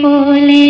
কোলে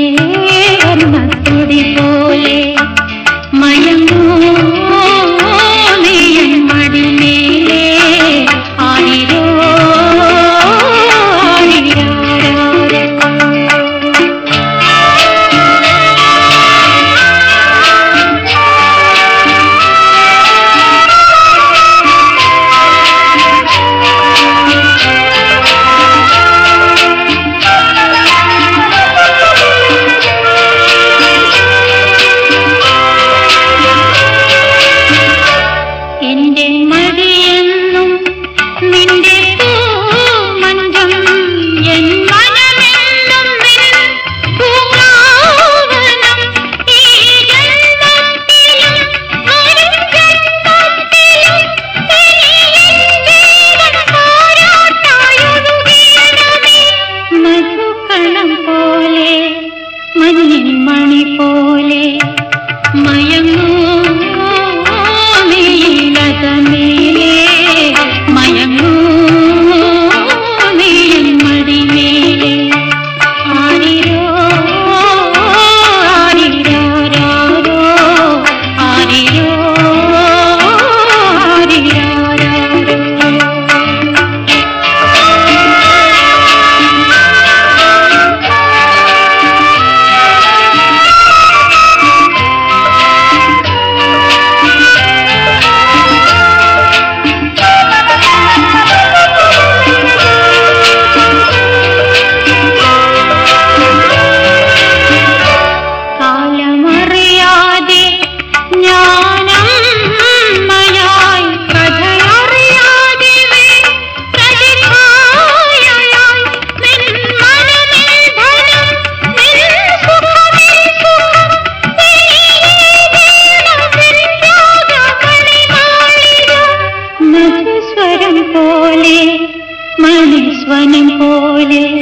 പോലെ